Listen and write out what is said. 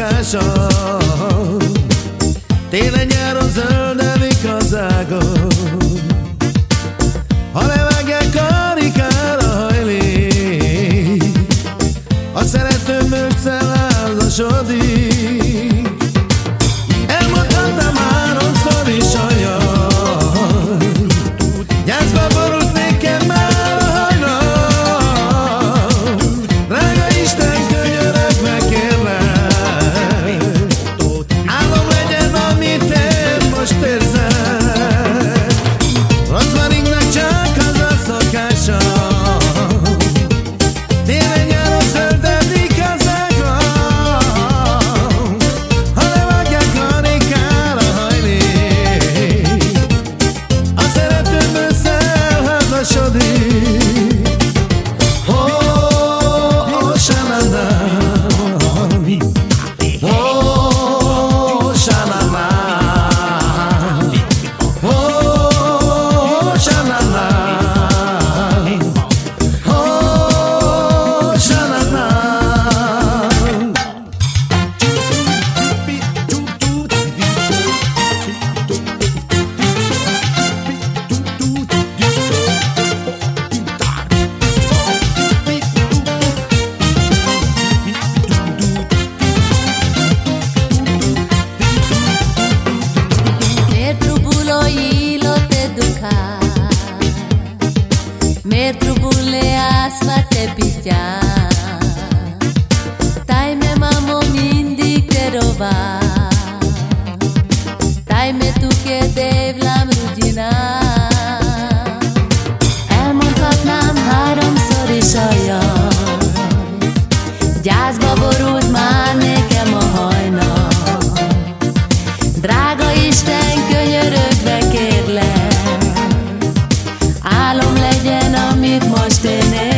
szokása Télen-nyáron zöldelik Με προβουλεάς πατεπιτιά sostener.